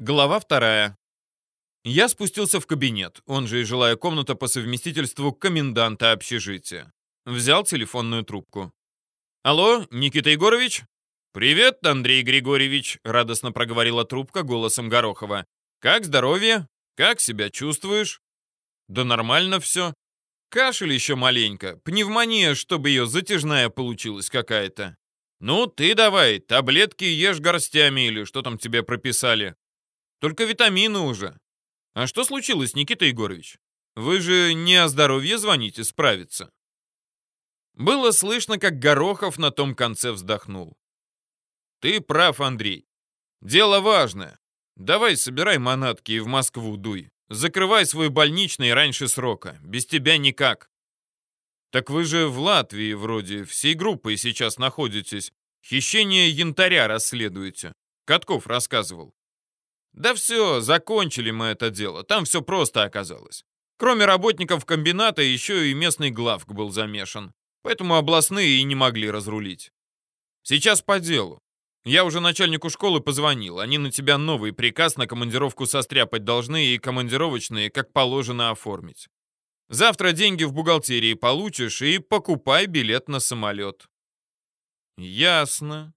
Глава вторая. Я спустился в кабинет, он же и жилая комната по совместительству коменданта общежития. Взял телефонную трубку. «Алло, Никита Егорович?» «Привет, Андрей Григорьевич», — радостно проговорила трубка голосом Горохова. «Как здоровье? Как себя чувствуешь?» «Да нормально все. Кашель еще маленько. Пневмония, чтобы ее затяжная получилась какая-то. Ну, ты давай, таблетки ешь горстями или что там тебе прописали. Только витамины уже. А что случилось, Никита Егорович? Вы же не о здоровье звоните справиться. Было слышно, как Горохов на том конце вздохнул. Ты прав, Андрей. Дело важное. Давай собирай манатки и в Москву дуй. Закрывай свой больничный раньше срока. Без тебя никак. Так вы же в Латвии вроде всей группой сейчас находитесь. Хищение янтаря расследуете. Катков рассказывал. Да все, закончили мы это дело. Там все просто оказалось. Кроме работников комбината, еще и местный главк был замешан. Поэтому областные и не могли разрулить. Сейчас по делу. Я уже начальнику школы позвонил. Они на тебя новый приказ на командировку состряпать должны и командировочные, как положено, оформить. Завтра деньги в бухгалтерии получишь и покупай билет на самолет. Ясно.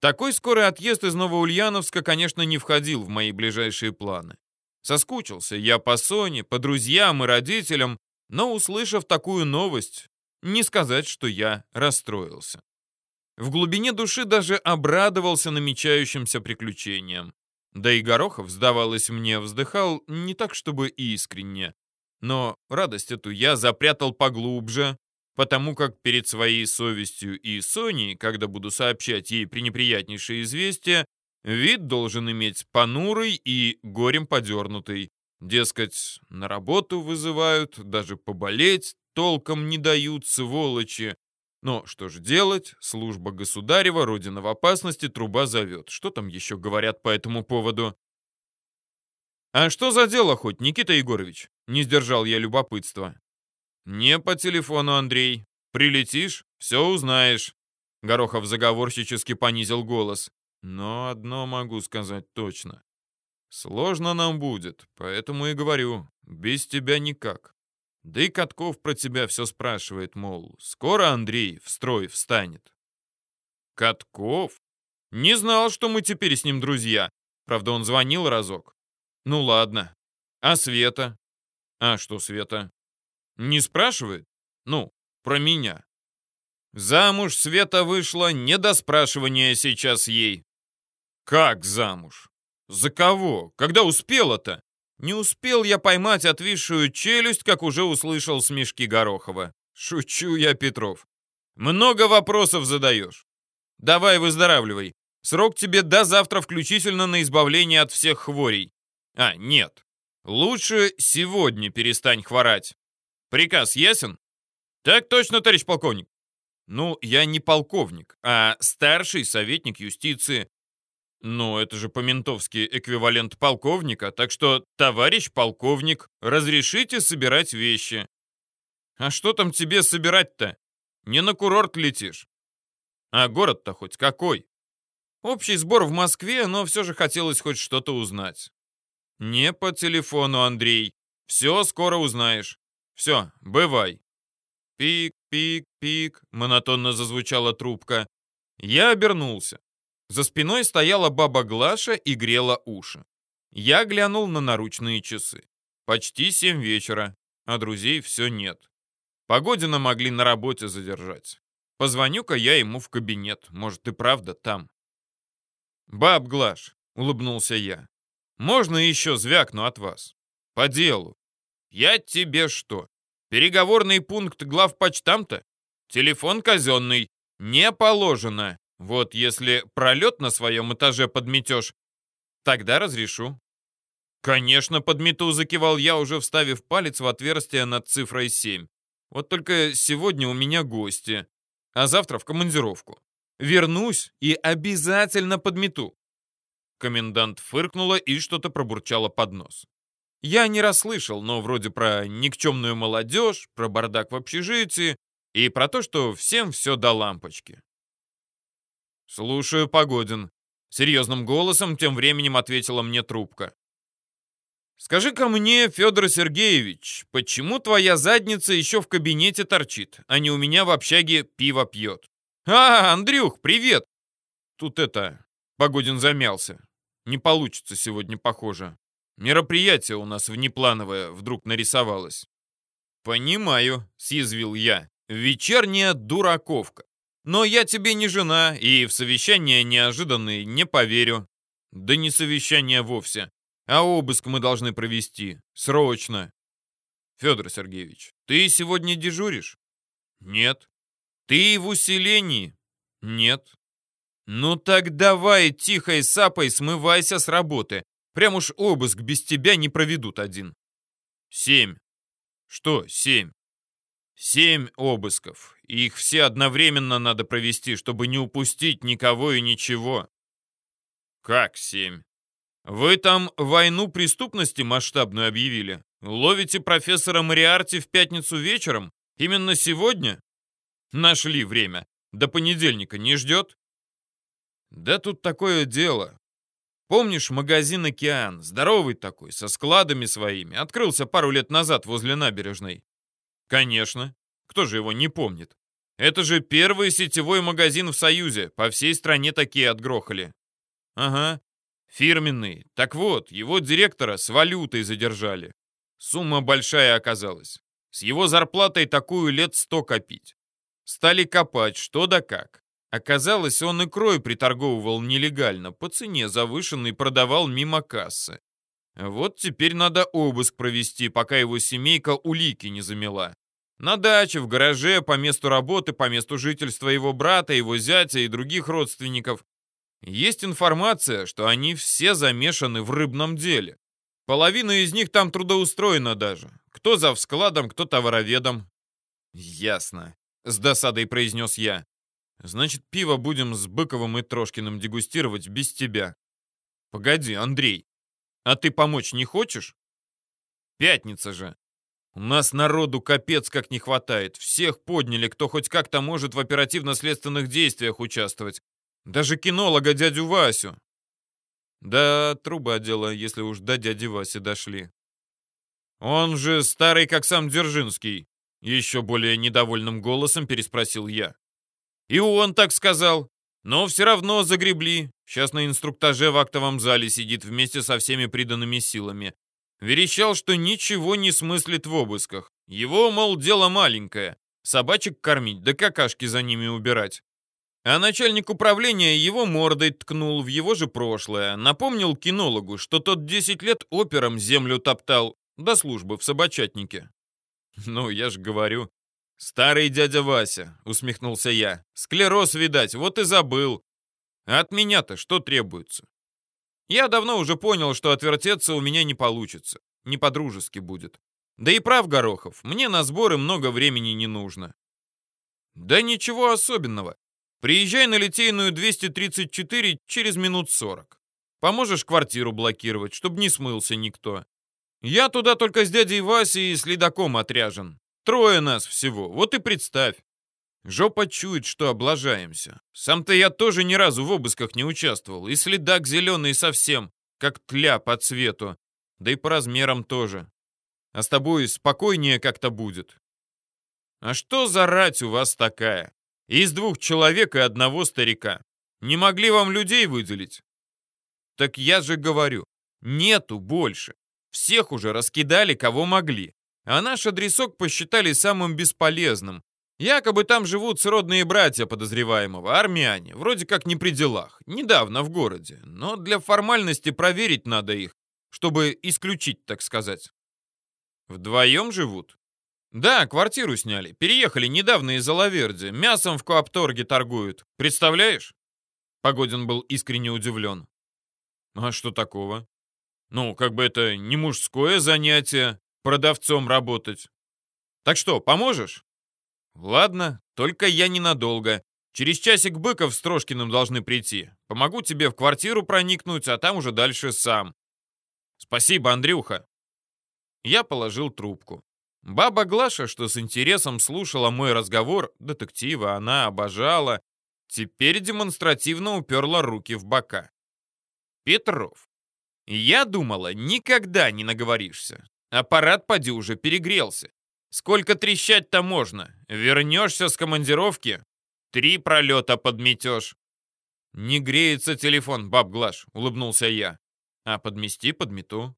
Такой скорый отъезд из Новоульяновска, конечно, не входил в мои ближайшие планы. Соскучился я по Соне, по друзьям и родителям, но, услышав такую новость, не сказать, что я расстроился. В глубине души даже обрадовался намечающимся приключениям. Да и Горохов, сдавалось мне, вздыхал не так, чтобы искренне. Но радость эту я запрятал поглубже, потому как перед своей совестью и Соней, когда буду сообщать ей пренеприятнейшее известие, вид должен иметь понурый и горем подернутый. Дескать, на работу вызывают, даже поболеть толком не дают, сволочи. Но что же делать? Служба государева, родина в опасности, труба зовет. Что там еще говорят по этому поводу? «А что за дело хоть, Никита Егорович?» Не сдержал я любопытства. «Не по телефону, Андрей. Прилетишь, все узнаешь». Горохов заговорщически понизил голос. «Но одно могу сказать точно. Сложно нам будет, поэтому и говорю, без тебя никак. Да и Катков про тебя все спрашивает, мол, скоро Андрей в строй встанет». «Катков? Не знал, что мы теперь с ним друзья. Правда, он звонил разок. Ну ладно. А Света? А что Света? Не спрашивает? Ну, про меня. Замуж Света вышла, не до спрашивания сейчас ей. Как замуж? За кого? Когда успела-то? Не успел я поймать отвисшую челюсть, как уже услышал смешки Горохова. Шучу я, Петров. Много вопросов задаешь. Давай выздоравливай. Срок тебе до завтра включительно на избавление от всех хворей. А, нет. Лучше сегодня перестань хворать. Приказ ясен? Так точно, товарищ полковник. Ну, я не полковник, а старший советник юстиции. Ну, это же по-ментовски эквивалент полковника, так что, товарищ полковник, разрешите собирать вещи. А что там тебе собирать-то? Не на курорт летишь. А город-то хоть какой? Общий сбор в Москве, но все же хотелось хоть что-то узнать. Не по телефону, Андрей. Все скоро узнаешь. Все, бывай. Пик, пик, пик, монотонно зазвучала трубка. Я обернулся. За спиной стояла баба Глаша и грела уши. Я глянул на наручные часы. Почти семь вечера, а друзей все нет. Погодина могли на работе задержать. Позвоню-ка я ему в кабинет, может и правда там. «Баб Глаш», — улыбнулся я, — «можно еще звякну от вас? По делу. Я тебе что, переговорный пункт главпочтамта? Телефон казенный. Не положено. Вот если пролет на своем этаже подметешь, тогда разрешу. Конечно, подмету, закивал я, уже вставив палец в отверстие над цифрой 7. Вот только сегодня у меня гости, а завтра в командировку. Вернусь и обязательно подмету. Комендант фыркнула и что-то пробурчала под нос. Я не расслышал, но вроде про никчемную молодежь, про бардак в общежитии и про то, что всем все до лампочки. «Слушаю, Погодин. Серьезным голосом тем временем ответила мне трубка. «Скажи-ка мне, Федор Сергеевич, почему твоя задница еще в кабинете торчит, а не у меня в общаге пиво пьет?» «А, Андрюх, привет!» Тут это... Погодин замялся. Не получится сегодня, похоже. Мероприятие у нас внеплановое вдруг нарисовалось. «Понимаю», — съязвил я. «Вечерняя дураковка. Но я тебе не жена, и в совещания неожиданные не поверю». «Да не совещание вовсе. А обыск мы должны провести. Срочно. Федор Сергеевич, ты сегодня дежуришь? Нет. Ты в усилении? Нет. Ну так давай тихой сапой смывайся с работы. Прям уж обыск без тебя не проведут один. Семь. Что семь? Семь обысков. их все одновременно надо провести, чтобы не упустить никого и ничего. Как семь? Вы там войну преступности масштабную объявили? Ловите профессора Мариарти в пятницу вечером? Именно сегодня? Нашли время. До понедельника не ждет? Да тут такое дело. Помнишь магазин «Океан»? Здоровый такой, со складами своими. Открылся пару лет назад возле набережной. Конечно. Кто же его не помнит? Это же первый сетевой магазин в Союзе. По всей стране такие отгрохали. Ага. Фирменный. Так вот, его директора с валютой задержали. Сумма большая оказалась. С его зарплатой такую лет сто копить. Стали копать, что да как. Оказалось, он икрой приторговывал нелегально, по цене завышенной продавал мимо кассы. Вот теперь надо обыск провести, пока его семейка улики не замела. На даче, в гараже, по месту работы, по месту жительства его брата, его зятя и других родственников. Есть информация, что они все замешаны в рыбном деле. Половина из них там трудоустроена даже. Кто за складом, кто товароведом. Ясно, с досадой произнес я. Значит, пиво будем с Быковым и Трошкиным дегустировать без тебя. Погоди, Андрей, а ты помочь не хочешь? Пятница же. У нас народу капец как не хватает. Всех подняли, кто хоть как-то может в оперативно-следственных действиях участвовать. Даже кинолога дядю Васю. Да, труба дело, если уж до дяди Васи дошли. Он же старый, как сам Дзержинский. Еще более недовольным голосом переспросил я. И он так сказал. Но все равно загребли. Сейчас на инструктаже в актовом зале сидит вместе со всеми приданными силами. Верещал, что ничего не смыслит в обысках. Его, мол, дело маленькое. Собачек кормить, да какашки за ними убирать. А начальник управления его мордой ткнул в его же прошлое, напомнил кинологу, что тот 10 лет опером землю топтал до службы в собачатнике. «Ну, я же говорю, старый дядя Вася», — усмехнулся я. «Склероз, видать, вот и забыл. А от меня-то что требуется?» Я давно уже понял, что отвертеться у меня не получится, не по-дружески будет. Да и прав Горохов, мне на сборы много времени не нужно. Да ничего особенного. Приезжай на Литейную 234 через минут 40. Поможешь квартиру блокировать, чтобы не смылся никто. Я туда только с дядей Васей и следаком отряжен. Трое нас всего, вот и представь. Жопа чует, что облажаемся. Сам-то я тоже ни разу в обысках не участвовал, и следак зеленый совсем, как тля по цвету, да и по размерам тоже. А с тобой спокойнее как-то будет. А что за рать у вас такая? Из двух человек и одного старика. Не могли вам людей выделить? Так я же говорю, нету больше. Всех уже раскидали, кого могли. А наш адресок посчитали самым бесполезным. Якобы там живут сродные братья подозреваемого, армяне, вроде как не при делах, недавно в городе. Но для формальности проверить надо их, чтобы исключить, так сказать. Вдвоем живут? «Да, квартиру сняли. Переехали недавно из Алаверди. Мясом в Коапторге торгуют. Представляешь?» Погодин был искренне удивлен. «А что такого?» «Ну, как бы это не мужское занятие, продавцом работать. Так что, поможешь?» «Ладно, только я ненадолго. Через часик Быков с Трошкиным должны прийти. Помогу тебе в квартиру проникнуть, а там уже дальше сам». «Спасибо, Андрюха». Я положил трубку. Баба Глаша, что с интересом слушала мой разговор, детектива она обожала, теперь демонстративно уперла руки в бока. Петров. Я думала, никогда не наговоришься. Аппарат поди уже перегрелся. Сколько трещать-то можно? Вернешься с командировки? Три пролета подметешь. Не греется телефон, баб Глаш, улыбнулся я. А подмести подмету.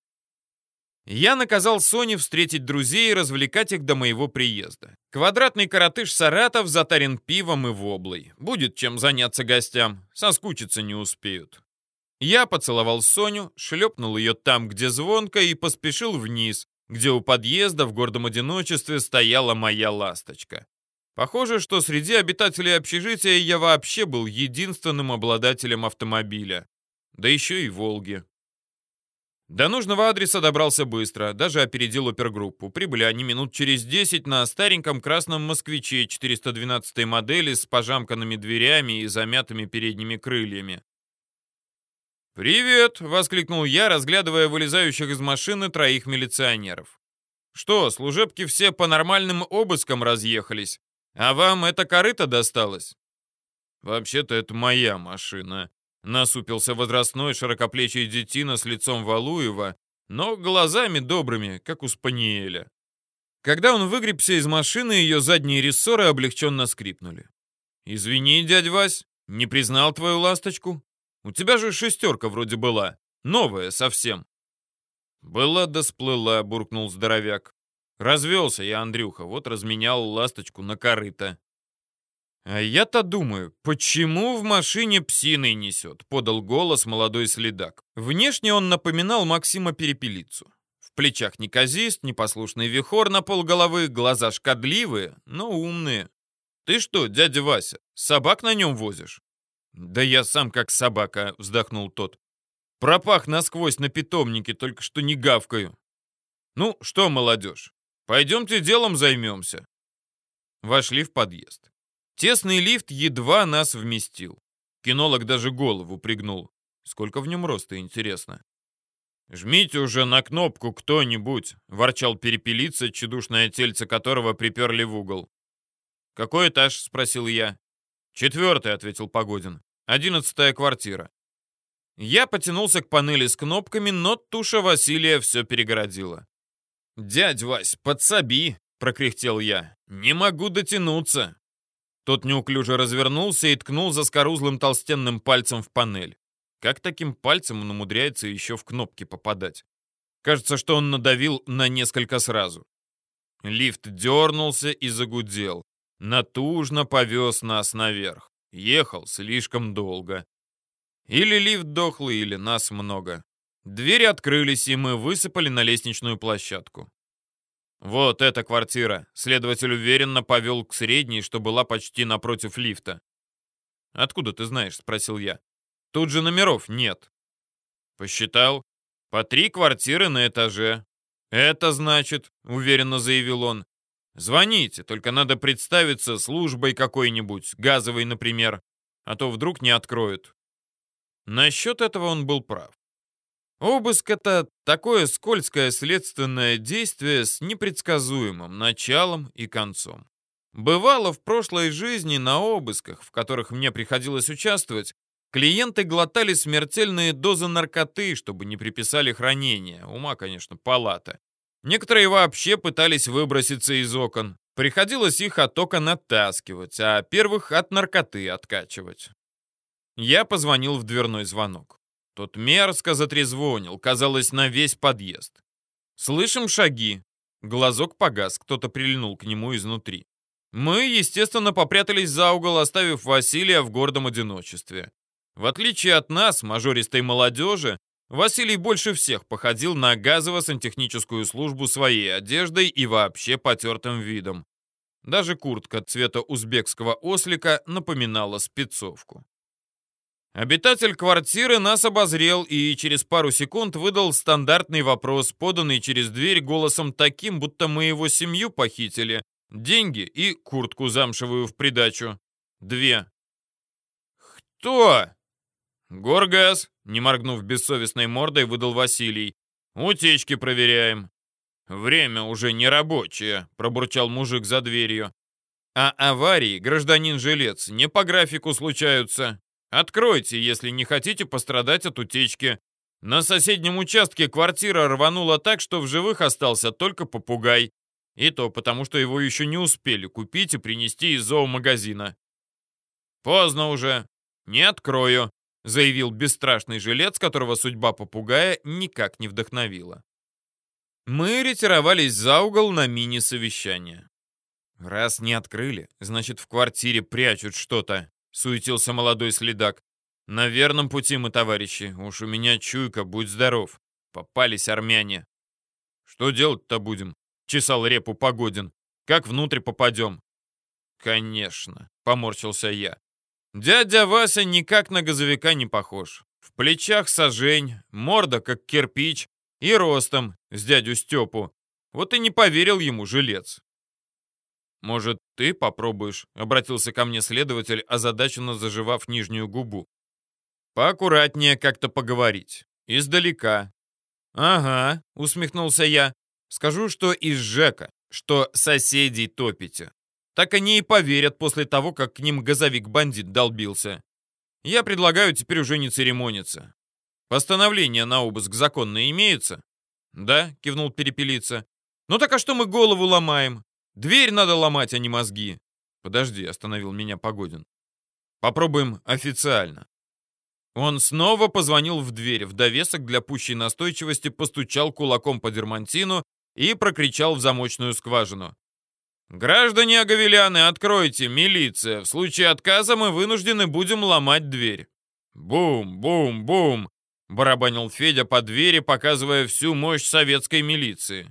Я наказал Соне встретить друзей и развлекать их до моего приезда. Квадратный коротыш Саратов затарен пивом и воблой. Будет чем заняться гостям, соскучиться не успеют. Я поцеловал Соню, шлепнул ее там, где звонко, и поспешил вниз, где у подъезда в гордом одиночестве стояла моя ласточка. Похоже, что среди обитателей общежития я вообще был единственным обладателем автомобиля. Да еще и «Волги». До нужного адреса добрался быстро, даже опередил опергруппу. Прибыли они минут через 10 на стареньком красном «Москвиче» 412 модели с пожамканными дверями и замятыми передними крыльями. «Привет!» — воскликнул я, разглядывая вылезающих из машины троих милиционеров. «Что, служебки все по нормальным обыскам разъехались? А вам это корыто досталось?» «Вообще-то это моя машина», Насупился возрастной широкоплечий детина с лицом Валуева, но глазами добрыми, как у Спаниеля. Когда он выгребся из машины, ее задние рессоры облегченно скрипнули. «Извини, дядь Вась, не признал твою ласточку. У тебя же шестерка вроде была, новая совсем». «Была да сплыла», — буркнул здоровяк. «Развелся я, Андрюха, вот разменял ласточку на корыто». «А я-то думаю, почему в машине псиной несет?» — подал голос молодой следак. Внешне он напоминал Максима Перепелицу. В плечах неказист, непослушный вихор на полголовы, глаза шкодливые, но умные. «Ты что, дядя Вася, собак на нем возишь?» «Да я сам как собака», — вздохнул тот. «Пропах насквозь на питомнике, только что не гавкаю». «Ну что, молодежь, пойдемте делом займемся». Вошли в подъезд. Тесный лифт едва нас вместил. Кинолог даже голову пригнул. Сколько в нем роста, интересно. «Жмите уже на кнопку кто-нибудь», — ворчал перепелица, чудушное тельце которого приперли в угол. «Какой этаж?» — спросил я. «Четвертый», — ответил Погодин. «Одиннадцатая квартира». Я потянулся к панели с кнопками, но туша Василия все перегородила. «Дядь Вась, подсоби!» — прокряхтел я. «Не могу дотянуться!» Тот неуклюже развернулся и ткнул заскорузлым толстенным пальцем в панель. Как таким пальцем он умудряется еще в кнопки попадать? Кажется, что он надавил на несколько сразу. Лифт дернулся и загудел. Натужно повез нас наверх. Ехал слишком долго. Или лифт дохлый, или нас много. Двери открылись, и мы высыпали на лестничную площадку. «Вот эта квартира», — следователь уверенно повел к средней, что была почти напротив лифта. «Откуда ты знаешь?» — спросил я. «Тут же номеров нет». «Посчитал. По три квартиры на этаже». «Это значит», — уверенно заявил он. «Звоните, только надо представиться службой какой-нибудь, газовой, например, а то вдруг не откроют». Насчет этого он был прав. Обыск — это такое скользкое следственное действие с непредсказуемым началом и концом. Бывало в прошлой жизни на обысках, в которых мне приходилось участвовать, клиенты глотали смертельные дозы наркоты, чтобы не приписали хранение. Ума, конечно, палата. Некоторые вообще пытались выброситься из окон. Приходилось их от окон оттаскивать, а первых от наркоты откачивать. Я позвонил в дверной звонок. Тот мерзко затрезвонил, казалось, на весь подъезд. Слышим шаги. Глазок погас, кто-то прильнул к нему изнутри. Мы, естественно, попрятались за угол, оставив Василия в гордом одиночестве. В отличие от нас, мажористой молодежи, Василий больше всех походил на газово-сантехническую службу своей одеждой и вообще потертым видом. Даже куртка цвета узбекского ослика напоминала спецовку. Обитатель квартиры нас обозрел и через пару секунд выдал стандартный вопрос, поданный через дверь голосом таким, будто мы его семью похитили. Деньги и куртку замшевую в придачу. Две. «Кто?» «Горгаз», — не моргнув бессовестной мордой, выдал Василий. «Утечки проверяем». «Время уже не рабочее», — пробурчал мужик за дверью. «А аварии, гражданин Жилец, не по графику случаются. Откройте, если не хотите пострадать от утечки. На соседнем участке квартира рванула так, что в живых остался только попугай. И то потому, что его еще не успели купить и принести из зоомагазина. «Поздно уже. Не открою», — заявил бесстрашный жилец, которого судьба попугая никак не вдохновила. Мы ретировались за угол на мини-совещание. «Раз не открыли, значит, в квартире прячут что-то», — суетился молодой следак. «На верном пути мы, товарищи. Уж у меня чуйка, будь здоров. Попались армяне». «Что делать-то будем?» — чесал репу Погодин. «Как внутрь попадем?» «Конечно», — поморщился я. «Дядя Вася никак на газовика не похож. В плечах сажень, морда как кирпич и ростом с дядю Степу. Вот и не поверил ему жилец. «Может, ты попробуешь?» — обратился ко мне следователь, озадаченно заживав нижнюю губу. «Поаккуратнее как-то поговорить. Издалека». «Ага», — усмехнулся я. «Скажу, что из ЖЭКа, что соседей топите. Так они и поверят после того, как к ним газовик-бандит долбился. Я предлагаю теперь уже не церемониться. Постановление на обыск законно имеется?» «Да», — кивнул перепелица. «Ну так а что мы голову ломаем? Дверь надо ломать, а не мозги. Подожди, остановил меня Погодин. Попробуем официально. Он снова позвонил в дверь, в довесок для пущей настойчивости постучал кулаком по дермантину и прокричал в замочную скважину. «Граждане Аговеляны, откройте, милиция! В случае отказа мы вынуждены будем ломать дверь!» «Бум, бум, бум!» — барабанил Федя по двери, показывая всю мощь советской милиции.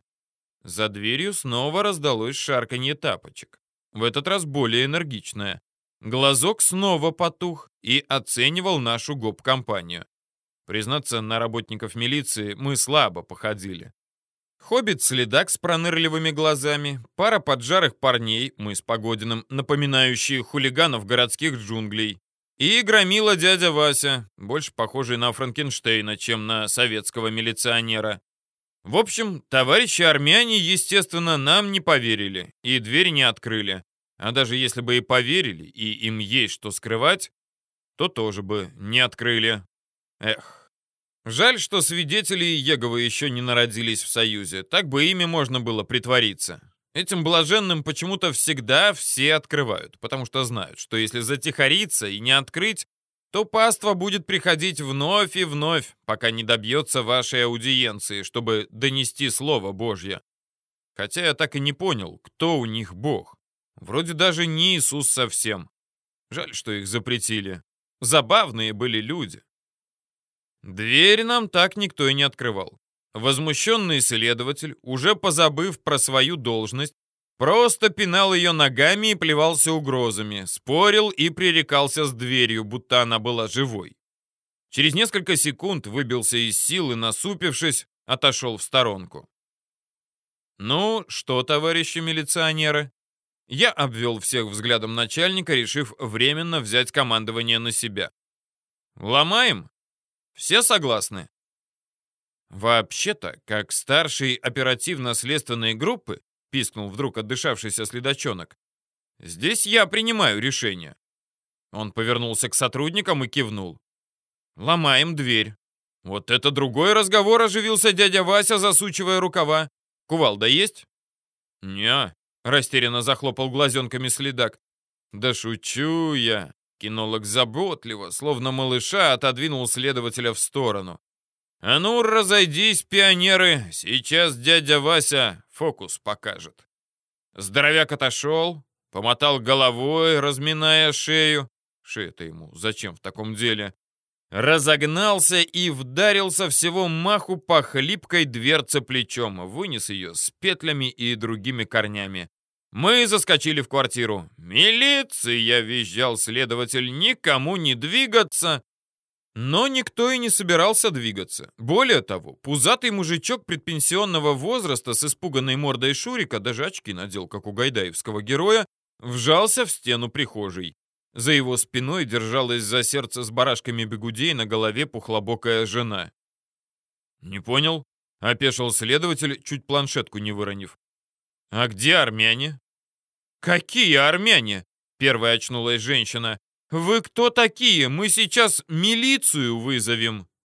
За дверью снова раздалось шарканье тапочек. В этот раз более энергичное. Глазок снова потух и оценивал нашу гоп-компанию. Признаться, на работников милиции мы слабо походили. Хоббит-следак с пронырливыми глазами, пара поджарых парней, мы с Погодиным, напоминающие хулиганов городских джунглей, и громила дядя Вася, больше похожий на Франкенштейна, чем на советского милиционера. В общем, товарищи армяне, естественно, нам не поверили и дверь не открыли. А даже если бы и поверили, и им есть что скрывать, то тоже бы не открыли. Эх. Жаль, что свидетели Еговы еще не народились в Союзе. Так бы ими можно было притвориться. Этим блаженным почему-то всегда все открывают, потому что знают, что если затихариться и не открыть, то паства будет приходить вновь и вновь, пока не добьется вашей аудиенции, чтобы донести Слово Божье. Хотя я так и не понял, кто у них Бог. Вроде даже не Иисус совсем. Жаль, что их запретили. Забавные были люди. Дверь нам так никто и не открывал. Возмущенный следователь, уже позабыв про свою должность, Просто пинал ее ногами и плевался угрозами, спорил и пререкался с дверью, будто она была живой. Через несколько секунд выбился из сил и, насупившись, отошел в сторонку. «Ну, что, товарищи милиционеры?» Я обвел всех взглядом начальника, решив временно взять командование на себя. «Ломаем? Все согласны?» Вообще-то, как старший оперативно-следственной группы, — пискнул вдруг отдышавшийся следачонок. «Здесь я принимаю решение». Он повернулся к сотрудникам и кивнул. «Ломаем дверь». «Вот это другой разговор!» — оживился дядя Вася, засучивая рукава. «Кувалда есть?» «Не», — растерянно захлопал глазенками следак. «Да шучу я!» Кинолог заботливо, словно малыша, отодвинул следователя в сторону. «А ну, разойдись, пионеры! Сейчас дядя Вася фокус покажет». Здоровяк отошел, помотал головой, разминая шею. Шея-то ему зачем в таком деле? Разогнался и вдарился всего маху по хлипкой дверце плечом, вынес ее с петлями и другими корнями. Мы заскочили в квартиру. «Милиция!» — визжал следователь. «Никому не двигаться!» Но никто и не собирался двигаться. Более того, пузатый мужичок предпенсионного возраста с испуганной мордой Шурика, даже очки надел, как у гайдаевского героя, вжался в стену прихожей. За его спиной держалась за сердце с барашками бегудей на голове пухлобокая жена. «Не понял?» — опешил следователь, чуть планшетку не выронив. «А где армяне?» «Какие армяне?» — первая очнулась женщина. «Вы кто такие? Мы сейчас милицию вызовем!»